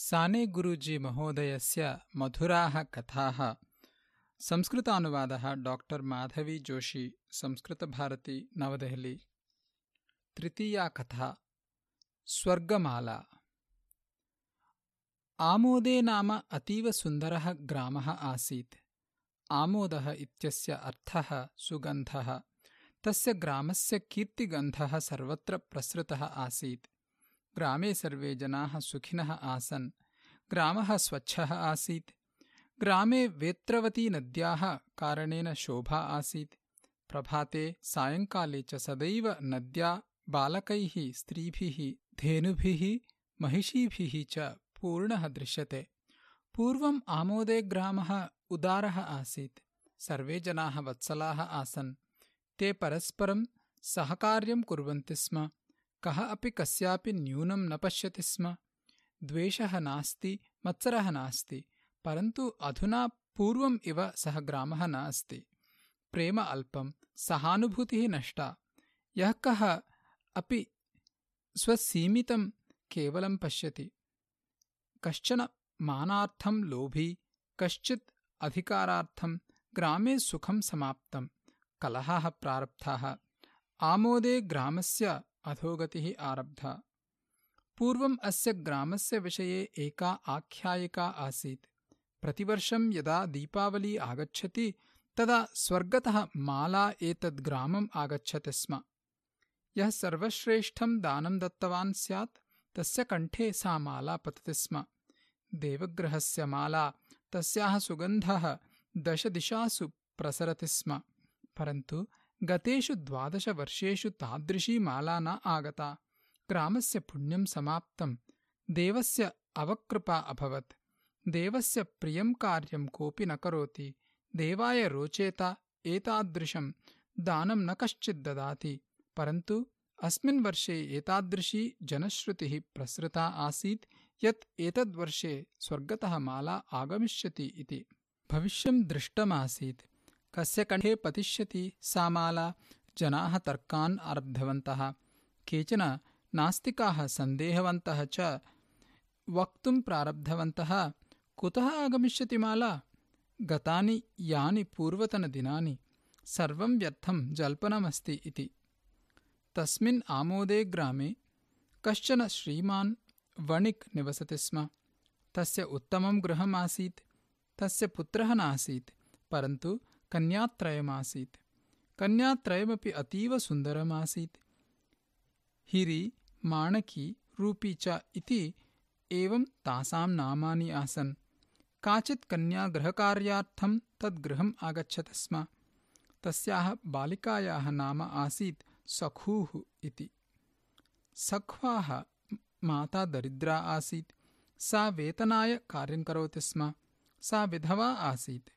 साने गुरुजीमहोदयस्य मधुराः कथाः। संस्कृतानुवादः डाक्टर् माधवी जोशी संस्कृतभारती नवदेहली। तृतीया कथा स्वर्गमाला। आमोदे नाम अतीव सुन्दरः ग्रामः आसीत्। आमोदः इत्यस्य अर्थः सुगन्धः। तस्य ग्रामस्य कीर्तिगन्धः सर्वत्र प्रसृतः आसीत् ग्रामे सर्वे जनाः सुखिनः आसन्। ग्रामः स्वच्छः आसीत्। ग्रामे वेत्रवतीनद्याः कारणेन शोभा आसीत्। प्रभाते सायङ्काले च सदैव नद्या बालकैः स्त्रीभिः धेनुभिः महिषीभिः च पूर्णः दृश्यते। पूर्वम् आमोदे ग्रामः उदारः आसीत्। सर्वे जनाः वत्सलाः आसन्। ते परस्परं सहकार्यं कुर्वन्ति स्म कः अपि कस्यापि न्यूनं न पश्यति स्म। द्वेषः नास्ति मत्सरः नास्ति परन्तु अधुना पूर्वम् इव सः ग्रामः न अस्ति प्रेम अल्पं सहानुभूतिः नष्टा यः कः अपि स्वसीमितं केवलं पश्यति। कश्चन मानार्थं लोभी कश्चित् अधिकारार्थं ग्रामे सुखं समाप्तं कलहः प्रारब्धः आमोदे ग्रामस्य अधोगतिः आरब्धा। पूर्वम् अस्य ग्रामस्य विषये एका आख्यायिका आसीत्। प्रतिवर्षं यदा दीपावली आगच्छति तदा स्वर्गतः माला एतद् ग्रामम् आगच्छति स्म। यः सर्वश्रेष्ठं दानं दत्तवान् स्यात् तस्य कण्ठे सा माला पतति स्म। देवग्रहस्य माला तस्याः सुगन्धः दशदिशासु प्रसरति स्म। परन्तु गतेषु द्वादशवर्षेषु तादृशी माला न आगता। ग्रामस्य पुण्यं समाप्तं। देवस्य अवकृपा अभवत्। देवस्य प्रियं कार्यं कोऽपि न करोति। देवाय रोचेत एतादृशं। दानं न कश्चित् ददाति। परन्तु अस्मिन् वर्षे एतादृशी जनश्रुतिः प्रसृता आसीत् यत् एतद्वर्षे स्वर्गतः माला आगमिष्यति इति। भविष्यं दृष्टमासीत् कस्य कण्ठे पतिष्यति सा माला? जनाः तर्कान् आरब्धवन्तः। केचन नास्तिकाः सन्देहवन्तः च वक्तुं प्रारब्धवन्तः। कुतः आगमिष्यति माला? गतानि यानि पूर्वतनदिनानि। सर्वं व्यर्थं जल्पनमस्ति इति। तस्मिन् आमोदे ग्रामे कश्चन श्रीमान् वणिक् निवसति स्म। तस्य उत्तमं गृहमासीत् तस्य पुत्रः नासीत् परन्तु कन्यात्रयमासीत्। कन्यात्रयमपि अतीव सुन्दरमासीत्। हिरी माणकी रूपी च इति एवं तासां नामानि आसन्। काचित् कन्या गृहकार्यार्थं तद्गृहम् आगच्छति स्म। तस्याः बालिकायाः नाम आसीत् सखूः इति। सख्वाः माता दरिद्रा आसीत्। सा वेतनाय कार्यं करोति स्म। सा विधवा आसीत्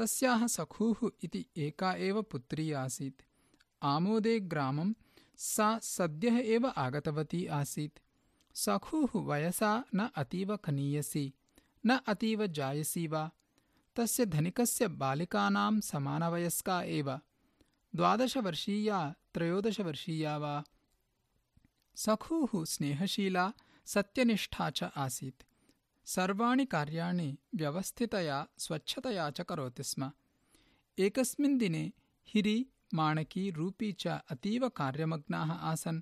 तस्याः सखूः इति एका एव पुत्री आसीत्। आमोदे ग्रामं सा सद्यः एव आगतवती आसीत्। सखूः वयसा न अतीव कनीयसी न अतीव जायसी वा। तस्य धनिकस्य बालिकानां समानवयस्का एव। द्वादशवर्षीया, त्रयोदशवर्षीया वा। सखूः स्नेहशीला, सत्यनिष्ठा च आसीत्। सर्वाणि कार्याणि व्यवस्थितया स्वच्छतया च करोति स्म। एकस्मिन् दिने हिरी माणकी रूपी च अतीव कार्यमग्नाः आसन्।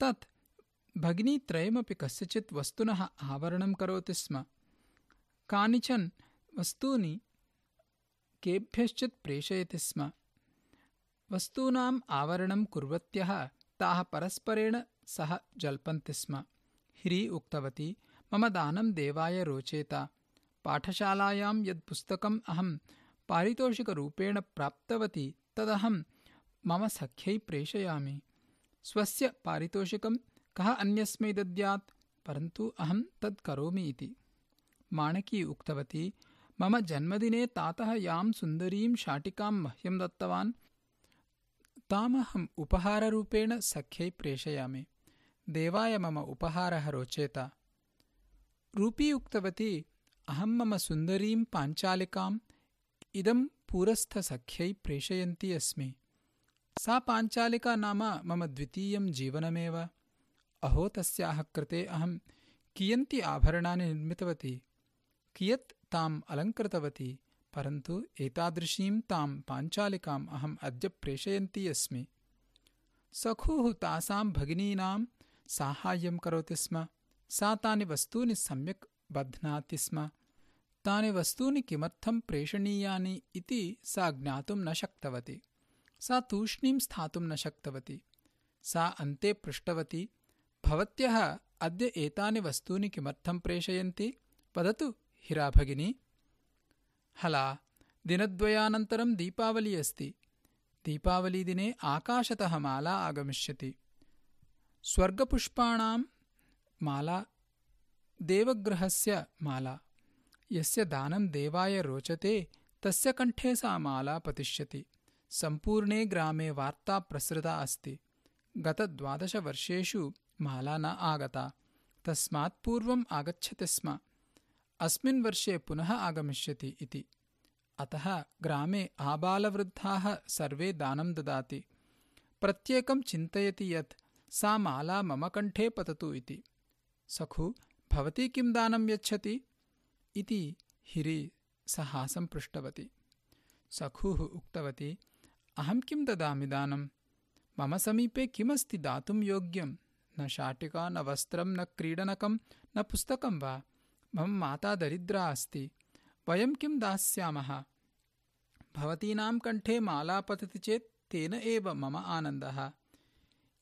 तत् भगिनीत्रयमपि कस्यचित् वस्तुनः आवरणं करोति स्म। कानिचन वस्तूनि केभ्यश्चित् प्रेषयति स्म। वस्तूनाम् आवरणं कुर्वत्यः ताः परस्परेण सह जल्पन्ति स्म। हिरी उक्तवती मम दानं देवाय रोचेत। पाठशालायां यत् पुस्तकम् अहं पारितोषिकरूपेण प्राप्तवती तदहं मम सख्यै प्रेषयामि। स्वस्य पारितोषिकं कः अन्यस्मै दद्यात्? परन्तु अहं तत् करोमि इति। माणकी उक्तवती मम जन्मदिने तातः यां सुन्दरीं शाटिकां मह्यं दत्तवान्। तामहम् उपहाररूपेण सख्यै प्रेषयामि। देवाय मम उपहारः रोचेत रूपी उक्तवती अहं मम सुन्दरीं पाञ्चालिकाम् इदं पुरस्थसख्यै प्रेषयन्ती अस्मि। सा पाञ्चालिका नाम मम द्वितीयं जीवनमेव। अहो तस्याः कृते अहं कियन्ति आभरणानि निर्मितवती। कियत् ताम् अलङ्कृतवती परन्तु एतादृशीं तां पाञ्चालिकाम् अहम् अद्य प्रेषयन्ती अस्मि। सखुः तासां भगिनीनां साहाय्यं करोति स्म सा तानि वस्तूनि सम्यक् बध्नाति स्म। तानि वस्तूनि किमर्थं प्रेषणीयानि इति सा ज्ञातुं न शक्तवती। सा तूष्णीं स्थातुं न शक्तवती। सा अन्ते पृष्टवती। भवत्यः अद्य एतानि वस्तूनि किमर्थं प्रेषयन्ति? वदतु हिरा भगिनी। हला दिनद्वयानन्तरं दीपावली अस्ति। दीपावलीदिने आकाशतः माला आगमिष्यति। स्वर्गपुष्पाणां माला देवगृहस्य माला। यस्य दानं देवाय रोचते तस्य कण्ठे सा माला पतिष्यति। सम्पूर्णे ग्रामे वार्ता प्रसृता अस्ति। गतद्वादशवर्षेषु माला न आगता। तस्मात् पूर्वम् आगच्छति स्म। अस्मिन् वर्षे पुनः आगमिष्यति इति। अतः ग्रामे आबालवृद्धाः सर्वे दानं ददाति। प्रत्येकं चिन्तयति यत् सा माला मम कण्ठे पततु इति सखु भवती किं दानं यच्छति? इति हिरी सहासं पृष्टवती। सखुः उक्तवती अहं किं ददामि दानम् मम समीपे किमस्ति दातुं योग्यं? न शाटिका न वस्त्रं न क्रीडनकं न पुस्तकं वा? मम माता दरिद्रा अस्ति। वयं किं दास्यामः? भवतीनां कण्ठे माला पतति चेत् तेन एव मम आनन्दः।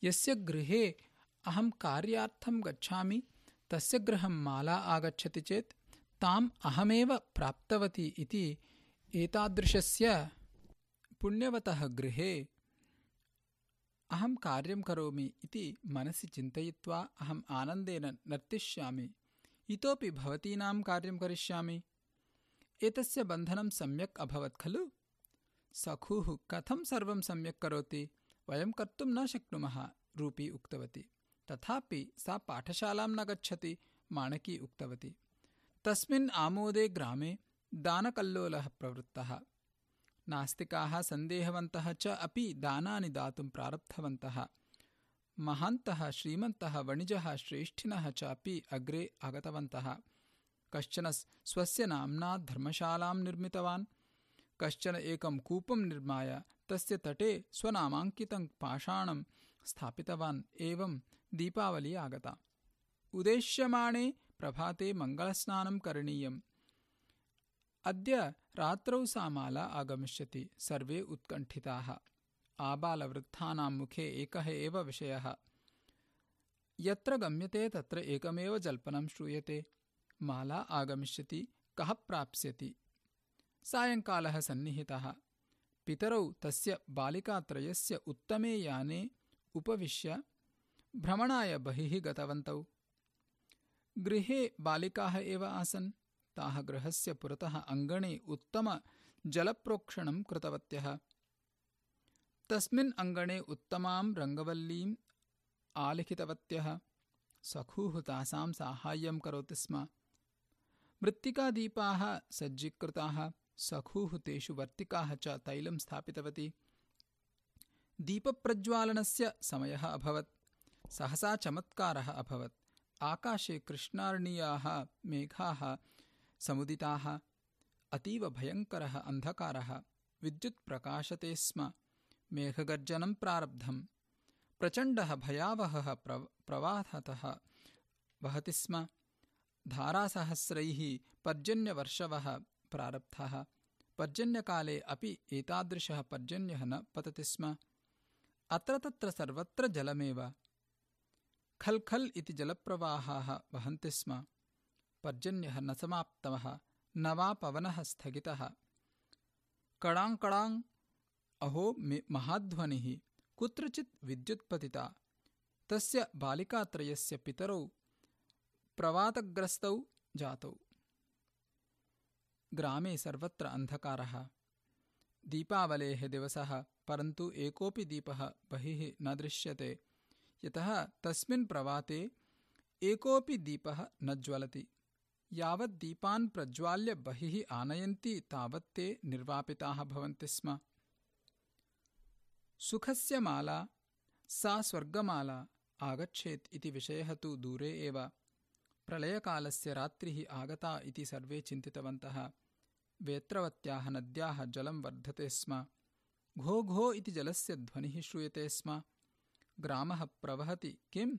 यस्य गृहे अहं कार्यार्थं गच्छामि तस्य गृहं माला आगच्छति चेत् ताम् अहमेव प्राप्तवती इति एतादृशस्य पुण्यवतः गृहे अहं कार्यं करोमि इति मनसि चिन्तयित्वा अहम् आनन्देन नर्तिष्यामि। इतोपि भवतीनां कार्यं करिष्यामि। एतस्य बन्धनं सम्यक् अभवत् खलु? सखुः कथं सर्वं सम्यक् करोति? वयं कर्तुं न शक्नुमः रूपी उक्तवती तथापि सा पाठशालां न गच्छति माणकी उक्तवती। तस्मिन् आमोदे ग्रामे दानकल्लोलः प्रवृत्तः। नास्तिकाः सन्देहवन्तः च अपि दानानि दातुं प्रारब्धवन्तः। महान्तः श्रीमन्तः वणिजः श्रेष्ठिनः च अपि अग्रे आगतवन्तः। कश्चन स्वस्य नाम्ना धर्मशालां निर्मितवान्। कश्चन एकं कूपं निर्माय तस्य तटे स्वनामाङ्कितं पाषाणं स्थापितवान्। एवं दीपावली आगता उद्देश्यमाणे प्रभाते मङ्गलस्नानं करणीयम् अद्य रात्रौ सा माला आगमिष्यति सर्वे उत्कण्ठिताः आबालवृद्धानां मुखे एकः एव विषयः यत्र गम्यते तत्र एकमेव जल्पनं श्रूयते माला आगमिष्यति कः प्राप्स्यति सायङ्कालः सन्निहितः पितरौ तस्य बालिकात्रयस्य उत्तमे याने उपविश्य भ्रमणाय बहिः गतवन्तौ। गृहे बालिकाः एव आसन्। ताः गृहस्य पुरतः अङ्गणे उत्तमजलप्रोक्षणं कृतवत्यः। तस्मिन् अङ्गणे उत्तमां रङ्गवल्लीम् आलिखितवत्यः। सखुः तासां साहाय्यं करोति स्म। मृत्तिकादीपाः सज्जीकृताः। सखुः तेषु वर्तिकाः च तैलं स्थापितवती। दीपप्रज्वालनस्य समयः अभवत् सहसा चमत्कारः अभवत्। आकाशे कृष्णार्णीयाः, मेघाः, समुदिताः, अतीव भयङ्करः अन्धकारः। विद्युत् प्रकाशते स्म। मेघगर्जनं प्रारब्धम्। प्रचण्डः भयावहः प्रवाहतः वहति स्म। धारासहस्रैः पर्जन्यवर्षवः प्रारब्धः। पर्जन्यकाले अपि एतादृशः पर्जन्यः न पतति स्म। अत्र तत्र सर्वत्र जलमेव। खल् खल् इति जलप्रवाहाः वहन्ति स्म। पर्जन्यः न समाप्तः न वा पवनः स्थगितः। कडाङ्कडाङ् अहो महाध्वनिः कुत्रचित् विद्युत्पतिता। तस्य बालिकात्रयस्य पितरौ प्रवातग्रस्तौ जातौ। ग्रामे सर्वत्र अन्धकारः। दीपावलेः दिवसः परन्तु एकोऽपि दीपः बहिः न दृश्यते यतः तस्मिन् प्रवाते एकोऽपि दीपः न ज्वलति। यावत् दीपान् प्रज्वाल्य बहिः आनयन्ति तावत् ते निर्वापिताः भवन्ति स्म। सुखस्य माला सा स्वर्गमाला आगच्छेत् इति विषयः तु दूरे एव। प्रलयकालस्य रात्रिः आगता इति सर्वे चिन्तितवन्तः। वेत्रवत्याः नद्याः जलं वर्धते स्म। घो घो इति जलस्य ध्वनिः श्रूयते स्म ग्रामः प्रवहति। किम्?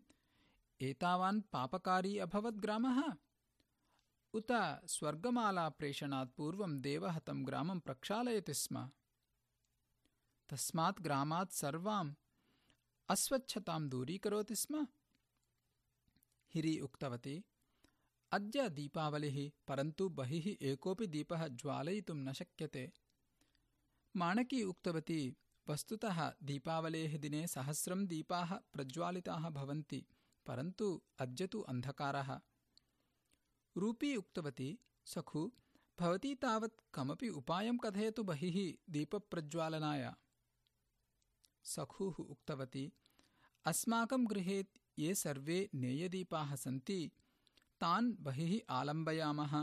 एतावान् पापकारी अभवत् ग्रामः? उत स्वर्गमालाप्रेषणात् पूर्वं देवः तं ग्रामं प्रक्षालयति स्म। तस्मात् ग्रामात् सर्वाम् अस्वच्छतां दूरीकरोति स्म। हिरी उक्तवती अद्य दीपावलिः परन्तु बहिः एकोऽपि दीपः ज्वालयितुं न शक्यते। माणकी उक्तवती वस्तुतः दीपावलेः दिने सहस्रं दीपाः प्रज्वालिताः भवन्ति परन्तु अद्य तु अन्धकारः। रूपी उक्तवती सखु भवती तावत् कमपि उपायं कथयतु बहिः दीपप्रज्वालनाय। सखुः उक्तवती अस्माकं गृहे ये सर्वे नेयदीपाः सन्ति तान् बहिः आलम्बयामः।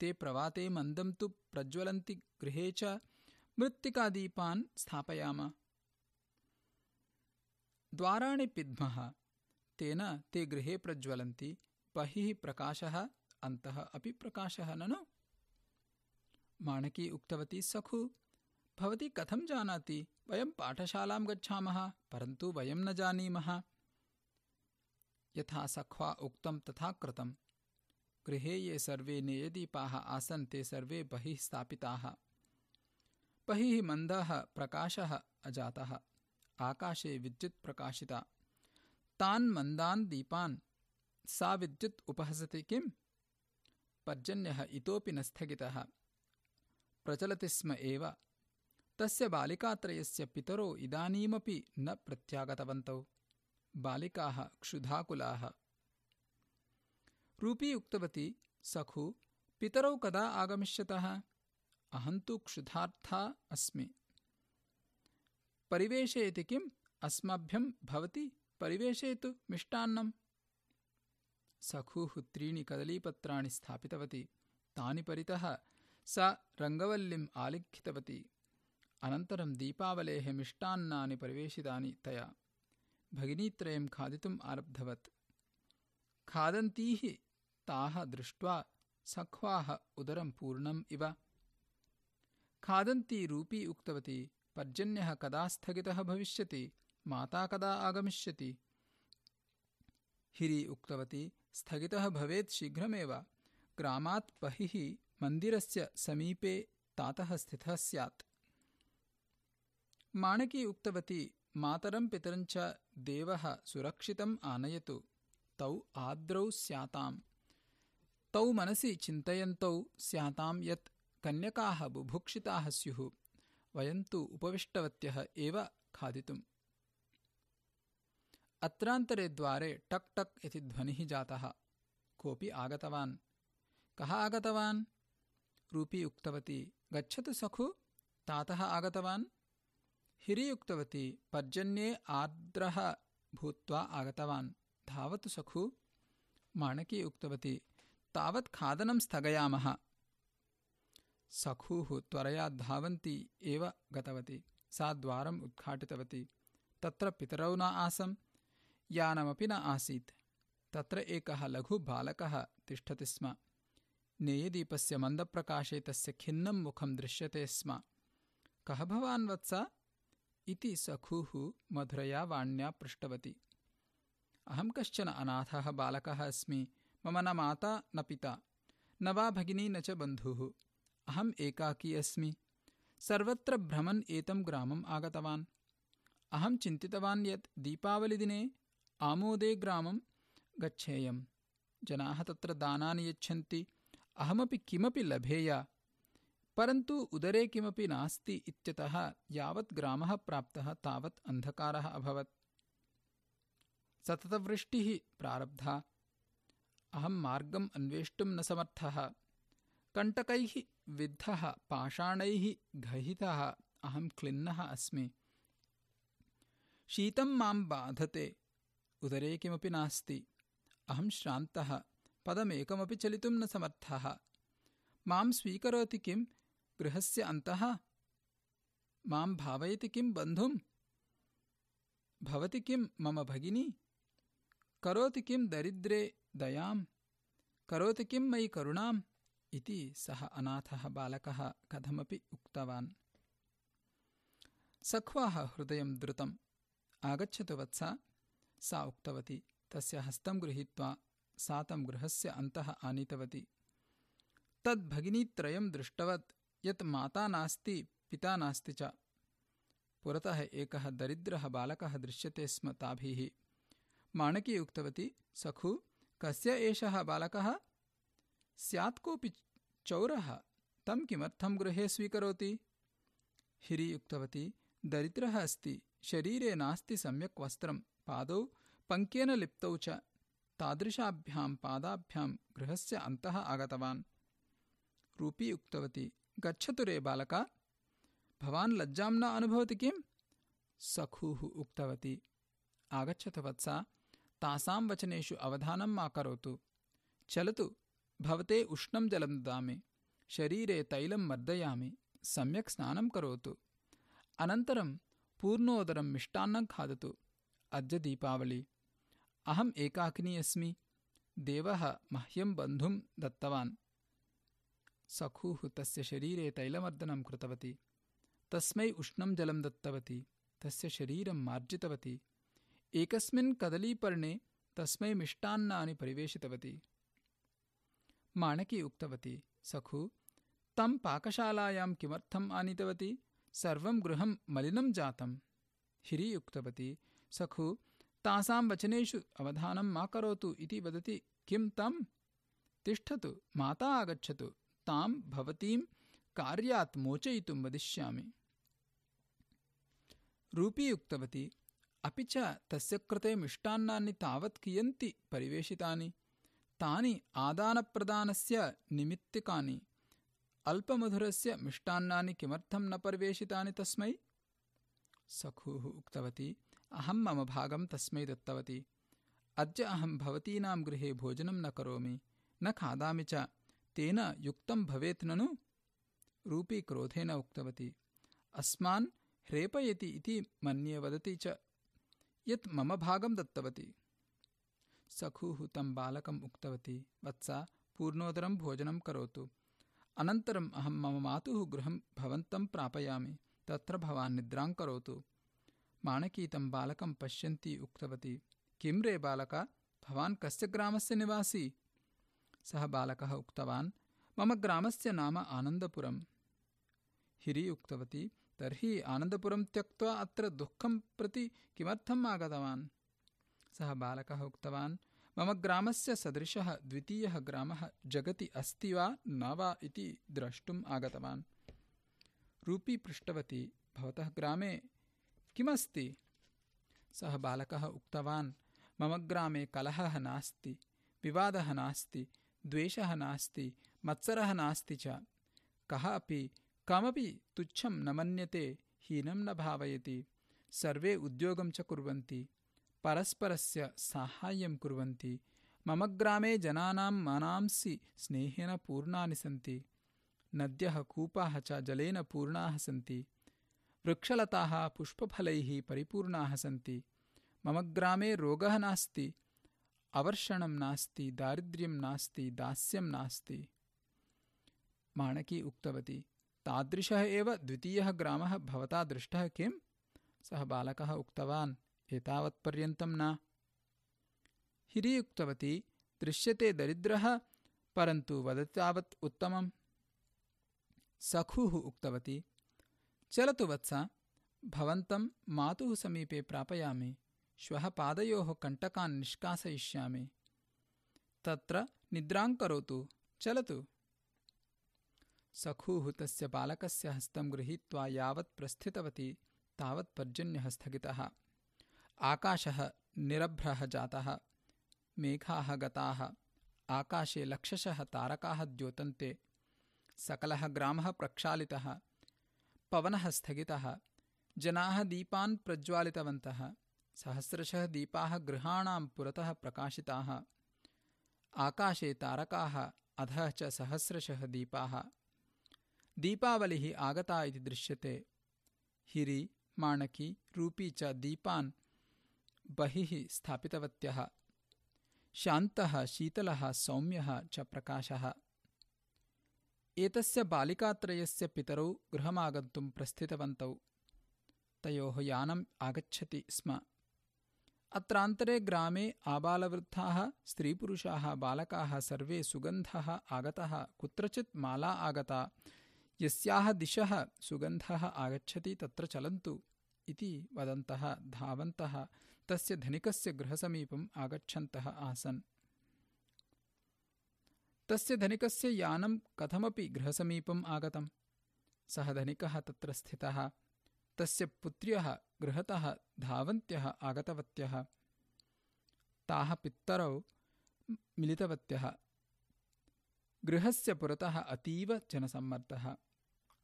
ते प्रवाते मन्दं तु प्रज्वलन्ति गृहे च मृत्तिकादीपान् स्थापयाम। द्वाराणि पिद्मः। तेन ते गृहे प्रज्वलन्ति। बहिः प्रकाशः अन्तः अपि प्रकाशः ननु? माणकी उक्तवती सखु भवती कथं जानाति? वयं पाठशालां गच्छामः परन्तु वयं न जानीमः। यथा सख्वा उक्तं तथा कृतम् गृहे ये सर्वे नेयदीपाः आसन् ते सर्वे बहिः स्थापिताः बहिः मन्दः प्रकाशः अजातः। आकाशे विद्युत् प्रकाशिता। तान् मन्दान् दीपान्। सा विद्युत् उपहसति किम्? पर्जन्यः इतोपि न स्थगितः। प्रचलति स्म एव। तस्य बालिकात्रयस्य पितरो इदानीमपि न प्रत्यागतवन्तौ। बालिकाः क्षुधाकुलाः। रूपी उक्तवती सखु पितरौ कदा आगमिष्यतः अहं तु क्षुधार्था अस्मि। परिवेशयति किम्? अस्मभ्यं भवति परिवेशयतु मिष्टान्नम् सखुः त्रीणि कदलीपत्राणि स्थापितवती। तानि परितः सा रङ्गवल्लीम् आलिखितवती। अनन्तरं दीपावलेः मिष्टान्नानि परिवेशितानि तया। भगिनीत्रयं खादितुम् आरब्धवत्। खादन्तीः ताः दृष्ट्वा सख्वाः उदरं पूर्णम् इव खादन्ती रूपी उक्तवती पर्जन्यः कदा स्थगितः भविष्यति माता कदा आगमिष्यति? हिरी उक्तवती स्थगितः भवेत् शीघ्रमेव। ग्रामात् बहिः मन्दिरस्य समीपे तातः स्थितः स्यात्। माणकी उक्तवती मातरं पितरञ्च देवः सुरक्षितम् आनयतु। तौ आद्रौ स्याताम्। तौ मनसि चिन्तयन्तौ स्यातां यत् कन्यकाः बुभुक्षिताः स्युः वयं तु उपविष्टवत्यः एव खादितुम्। अत्रान्तरे द्वारे टक् टक् इति ध्वनिः जातः। कोऽपि आगतवान्। कः आगतवान्? रूपी उक्तवती गच्छतु सखु तातः आगतवान्। हिरी उक्तवती पर्जन्ये आर्द्रः भूत्वा आगतवान्। धावतु सखु। माणकी उक्तवती तावत् खादनं स्थगयामः सखुः त्वरया धावन्ती एव गतवती। सा द्वारम् उद्घाटितवती। तत्र पितरौ न आसम् यानमपि न आसीत्। तत्र एकः लघुबालकः तिष्ठति स्म। नेयदीपस्य मन्दप्रकाशे तस्य खिन्नं मुखं दृश्यते स्म। कः भवान् वत्स? इति सखुः मधुरया वाण्या पृष्टवती। अहं कश्चन अनाथः बालकः अस्मि। मम न माता न पिता। न वा भगिनी न च बन्धुः अहम् एकाकी अस्मि। सर्वत्र भ्रमन् एतं ग्रामम् आगतवान्। अहं चिन्तितवान् यत् दीपावलिदिने आमोदे ग्रामं गच्छेयम्। जनाः तत्र दानानि यच्छन्ति। अहमपि किमपि लभेय। परन्तु उदरे किमपि नास्ति इत्यतः यावत् ग्रामः प्राप्तः तावत् अन्धकारः अभवत्। सततवृष्टिः प्रारब्धा। अहं मार्गम् अन्वेष्टुं न समर्थः कण्टकैः विद्धः पाषाणैः गहितः अहं क्लिन्नः अस्मि। शीतं मां बाधते उदरे किमपि नास्ति। अहं श्रान्तः पदमेकमपि चलितुं न समर्थः। मां स्वीकरोति किम् गृहस्य अन्तः? मां भावयति किं बन्धुम्? भवति किं मम भगिनी? करोति किं दरिद्रे दयाम्? करोति किं मयि करुणाम् इति सः अनाथः बालकः कथमपि उक्तवान्। सख्वाः हृदयं द्रुतम्। आगच्छतु वत्सा। सा उक्तवती। तस्य हस्तं गृहीत्वा सा तं गृहस्य अन्तः आनीतवती। तद् भगिनीत्रयं दृष्टवत्। यत् माता नास्ति पिता नास्ति च। पुरतः एकः दरिद्रः बालकः दृश्यते स्म ताभिः। माणकी उक्तवती सखु कस्य एषः बालकः स्यात् कोऽपि चौरः तं किमर्थं गृहे स्वीकरोति? हिरी उक्तवती दरिद्रः अस्ति शरीरे नास्ति सम्यक् वस्त्रं पादौ पङ्केन लिप्तौ च तादृशाभ्यां पादाभ्यां गृहस्य अन्तः आगतवान्। रूपी उक्तवती गच्छतु रे बालका। भवान् लज्जां न अनुभवति किम्? सखूः उक्तवती आगच्छतु वत्सा तासां वचनेषु अवधानं मा करोतु चलतु भवते उष्णं जलं ददामि शरीरे तैलं मर्दयामि सम्यक् स्नानं करोतु। अनन्तरं पूर्णोदरं मिष्टान्नं खादतु। अद्य दीपावली। अहम् एकाकिनी अस्मि। देवः मह्यं बन्धुं दत्तवान्। सखूः तस्य शरीरे तैलमर्दनं कृतवती। तस्मै उष्णं जलं दत्तवती। तस्य शरीरं मार्जितवती। एकस्मिन् कदलीपर्णे तस्मै मिष्टान्नानि परिवेशितवती माणकी उक्तवती। सखु तं पाकशालायां किमर्थम् आनीतवती? सर्वं गृहं मलिनं जातम् हिरी उक्तवती सखु तासां वचनेषु अवधानं मा करोतु इति वदति किं तम् तिष्ठतु माता आगच्छतु तां भवतीं कार्यात् मोचयितुं वदिष्यामि। रूपी उक्तवती अपि च तस्य कृते मिष्टान्नानि तावत् कियन्ति परिवेशितानि तानि आदानप्रदानस्य निमित्तिकानि अल्पमधुरस्य मिष्टान्नानि किमर्थं न परिवेशितानि तस्मै? सखुः उक्तवती अहं मम भागं तस्मै दत्तवती। अद्य अहं भवतीनां गृहे भोजनं न करोमि न खादामि च तेन युक्तं भवेत् ननु? रूपी क्रोधेन उक्तवती अस्मान् ह्रेपयति इति मन्ये वदति च। यत् मम भागं दत्तवती सखुः तं बालकम् उक्तवती वत्सा पूर्णोदरं भोजनं करोतु। अनन्तरम् अहं मम मातुः गृहं भवन्तं प्रापयामि तत्र भवान् निद्रां करोतु। माणकी तं बालकं पश्यन्ती उक्तवती किं रे बालक भवान् कस्य ग्रामस्य निवासी? सः बालकः उक्तवान् मम ग्रामस्य नाम आनन्दपुरम्। हिरी उक्तवती तर्हि आनन्दपुरं त्यक्त्वा अत्र दुःखं प्रति किमर्थम् आगतवान् सः बालकः उक्तवान् मम ग्रामस्य सदृशः द्वितीयः ग्रामः जगति अस्ति वा न वा इति द्रष्टुम् आगतवान्। रूपी पृष्टवती भवतः ग्रामे किमस्ति? सः बालकः उक्तवान् मम ग्रामे कलहः नास्ति विवादः नास्ति द्वेषः नास्ति मत्सरः नास्ति च। कः अपि कमपि तुच्छं न मन्यते हीनं न भावयति सर्वे उद्योगं च कुर्वन्ति परस्परस्य साहाय्यं कुर्वन्ति। मम ग्रामे जनानां मनांसि स्नेहेन पूर्णानि सन्ति। नद्यः कूपाः च जलेन पूर्णाः सन्ति। वृक्षलताः पुष्पफलैः परिपूर्णाः सन्ति। मम ग्रामे रोगः नास्ति। अवर्षणं नास्ति। दारिद्र्यं नास्ति। दास्यं नास्ति। माणकी उक्तवती, तादृशः एव द्वितीयः ग्रामः भवता दृष्टः किम्? सः बालकः उक्तवान्। एतावत्पर्यन्तं न। हिरी दृश्यते दरिद्रः परन्तु वदति तावत् उत्तमम्। सखुः उक्तवती चलतु वत्स भवन्तं मातुः समीपे प्रापयामि श्वः पादयोः कण्टकान् निष्कासयिष्यामि। तत्र निद्रां करोतु चलतु। सखुः तस्य बालकस्य हस्तं गृहीत्वा यावत् प्रस्थितवती तावत् पर्जन्यः स्थगितः आकाशः निरभ्रः जातः मेघाः गताः आकाशे लक्षशः तारकाः द्योतन्ते सकलः ग्रामः प्रक्षालितः पवनः स्थगितः जनाः दीपान् प्रज्वालितवन्तः सहस्रशः दीपाः गृहाणां पुरतः प्रकाशिताः आकाशे तारकाः अधः च सहस्रशः दीपाः। दीपावलिः आगता इति दृश्यते। हिरी माणकी रूपी च दीपान् बहिः स्थापितवत्यः। शान्तः शीतलः सौम्यः च प्रकाशः। एतस्य बालिकात्रयस्य पितरौ गृहमागन्तुं प्रस्थितवन्तौ। तयोः यानम् आगच्छति स्म। अत्रान्तरे ग्रामे आबालवृद्धाः स्त्रीपुरुषाः बालकाः सर्वे सुगन्धः आगतः। कुत्रचित् माला आगता। यस्याः दिशः सुगन्धः आगच्छति तत्र चलन्तु इति वदन्तः धावन्तः तस्य धनिकस्य गृहसमीपम् आगच्छन्तः आसन्। तस्य धनिकस्य यानं कथमपि गृहसमीपम् आगतम्। सः धनिकः तत्र स्थितः। तस्य पुत्र्यः गृहतः धावन्त्यः आगतवत्यः। ताः पित्तरौ मिलितवत्यः। गृहस्य पुरतः अतीव जनसम्मर्दः।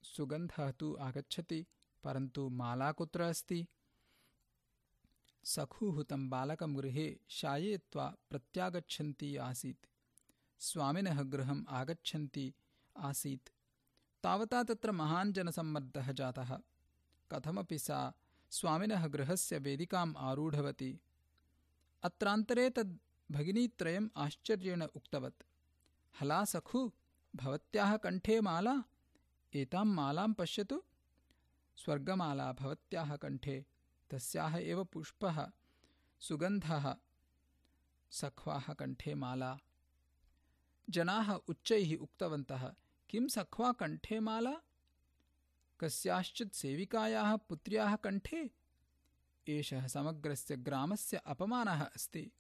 सुगन्धः तु आगच्छति परन्तु माला कुत्र अस्ति सखुः तं बालकं गृहे शाययित्वा प्रत्यागच्छन्ती आसीत्। स्वामिनः गृहम् आगच्छन्ती आसीत्। तावता तत्र महान् जनसम्मर्दः जातः। कथमपि सा स्वामिनः गृहस्य वेदिकाम् आरूढवती। अत्रान्तरे तद् भगिनीत्रयम् आश्चर्येण उक्तवत्। हला सखु भवत्याः कण्ठे माला? एतां मालां पश्यतु। स्वर्गमाला भवत्याः कण्ठे तस्याः एव पुष्पः सुगन्धः। सख्वाः कण्ठे माला। जनाः उच्चैः उक्तवन्तः किं सख्वा कण्ठे माला? कस्याश्चित् सेविकायाः पुत्र्याः कण्ठे? एषः समग्रस्य ग्रामस्य अपमानः अस्ति।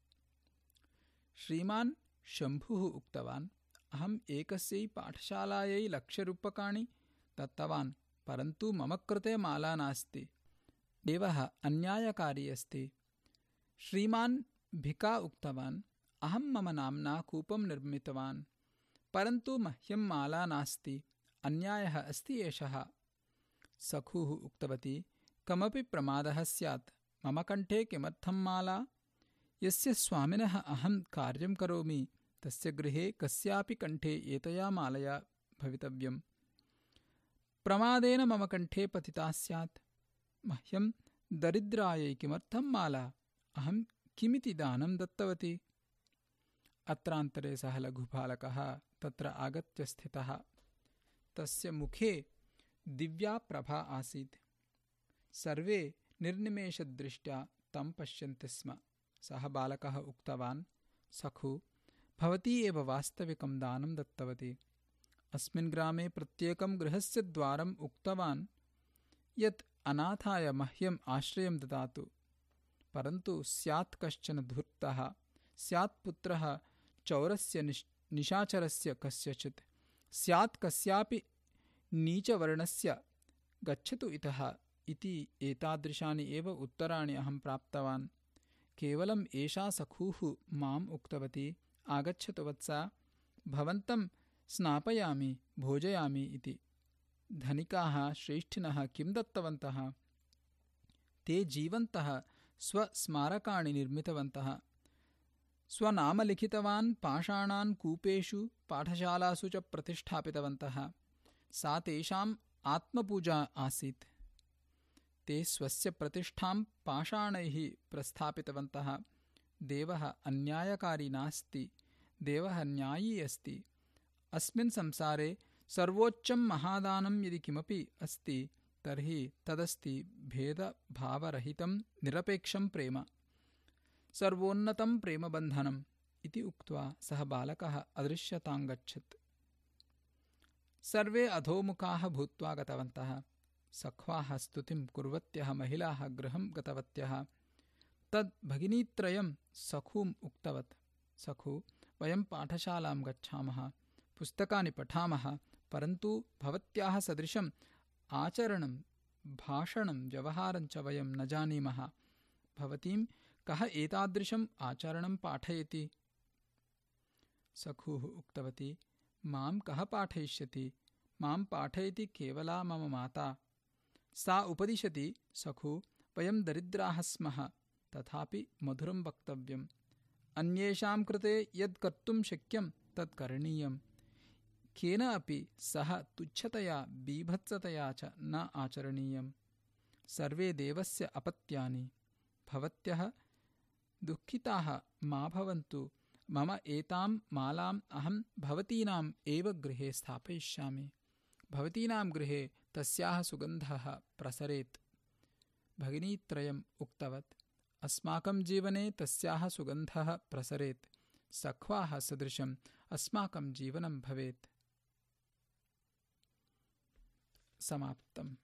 श्रीमान् शम्भुः उक्तवान् अहम् एकस्यै पाठशालायै लक्षरूप्यकाणि दत्तवान् परन्तु मम कृते माला नास्ति देवः अन्यायकारी अस्ति। श्रीमान् भिका उक्तवान्, अहं मम नाम्ना कूपं निर्मितवान्, परन्तु मह्यं माला नास्ति, अन्यायः अस्ति एषः। सखुः उक्तवती, कमपि प्रमादः स्यात्, मम कण्ठे किमर्थं माला? यस्य स्वामिनः अहं कार्यं करोमि, तस्य गृहे कस्यापि कण्ठे एतया मालया भवितव्यम्। प्रमादेन मम कण्ठे पतिता स्यात्। मह्यं दरिद्रायै किमर्थं माला? अहं किमिति दानं दत्तवती? अत्रान्तरे सः लघुबालकः तत्र आगत्य स्थितः। तस्य मुखे दिव्या प्रभा आसीत्। सर्वे निर्निमेषदृष्ट्या तं पश्यन्ति स्म। सः बालकः उक्तवान् सखु भवती एव वास्तविकं दानं दत्तवती। अस्मिन् ग्रामे प्रत्येकं गृहस्य द्वारम् उक्तवान्। यत् अनाथाय मह्यम् आश्रयं ददातु। परन्तु स्यात् कश्चन धूर्तः स्यात् पुत्रः चौरस्य निशाचरस्य कस्यचित्। स्यात् कस्यापि नीचवर्णस्य गच्छतु इतः इति एतादृशानि एव उत्तराणि अहं प्राप्तवान्। केवलम् एषा सखूः माम् उक्तवती आगच्छतु वत्सा भवन्तं स्नापयामि भोजयामि इति धनिकाः श्रेष्ठिनः किं दत्तवन्तः? ते जीवन्तः स्वस्मारकाणि निर्मितवन्तः। स्वनाम लिखितवान् पाषाणान् कूपेषु पाठशालासु च प्रतिष्ठापितवन्तः। सा तेषाम् आत्मपूजा आसीत्। ते स्वस्य प्रतिष्ठां पाषाणैः प्रस्थापितवन्तः। देवः अन्यायकारी नास्ति। देवः न्यायी अस्ति। अस्मिन् संसारे सर्वोच्चं महादानं यदि किमपि अस्ति तर्हि तदस्ति भेदभावरहितं निरपेक्षं प्रेम। सर्वोन्नतं प्रेमबन्धनम् इति उक्त्वा सः बालकः अदृश्यताङ्गच्छत्। सर्वे अधोमुखाः भूत्वा गतवन्तः। सख्वाः स्तुतिं कुर्वत्यः महिलाः गृहं गतवत्यः। तद् भगिनीत्रयं सखूम् उक्तवत्। सखु वयं पाठशालां गच्छामः पुस्तकानि पठामः परन्तु भवत्याः सदृशम् आचरणं भाषणं व्यवहारञ्च वयं न जानीमः। भवतीं कः एतादृशम् आचरणं पाठयति? सखुः उक्तवती मां कः पाठयिष्यति? मां पाठयति केवला मम माता। सा उपदिशति सखु वयं दरिद्राः स्मः तथापि मधुरं वक्तव्यम्। अन्येषां कृते यत् कर्तुं शक्यं तत् करणीयम् केन अपि सः तुच्छतया बीभत्सतया च न आचरणीयम्। सर्वे देवस्य अपत्यानि। भवत्यः दुःखिताः मा भवन्तु। मम एतां मालाम् अहं भवतीनाम् एव गृहे स्थापयिष्यामि। भवतीनां गृहे तस्याः सुगन्धः प्रसरेत्। भगिनीत्रयम् उक्तवत् अस्माकं जीवने तस्याः सुगन्धः प्रसरेत्। सख्वाः सदृशम् अस्माकं जीवनं भवेत् समाप्तम्